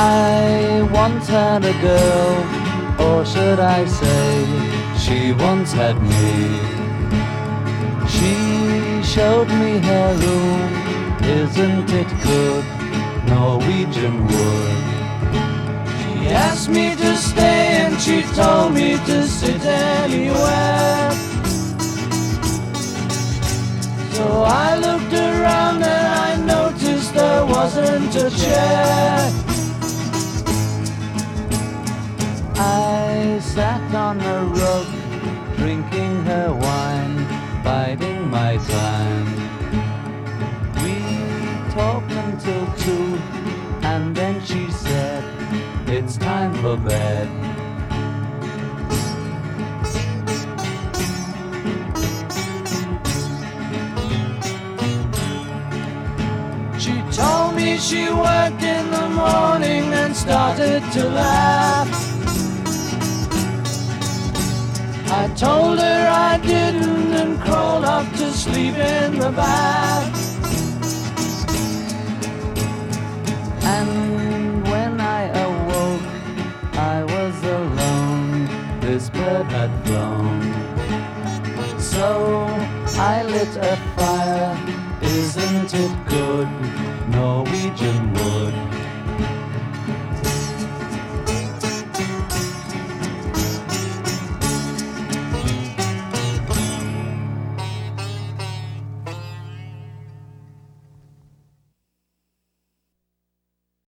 I once had a girl, or should I say, she once had me. She showed me her room, isn't it good? Norwegian wood. She asked me to stay and she told me to sit anywhere. So I looked around and I noticed there wasn't a chair. Sat on a rug, drinking her wine, biding my time. We talked until two, and then she said, It's time for bed. She told me she worked in the morning and started to laugh. Told her I didn't and crawled off to sleep in the bath. And when I awoke, I was alone. This bird had flown. So I lit a fire. Isn't it good? Norwegian wood.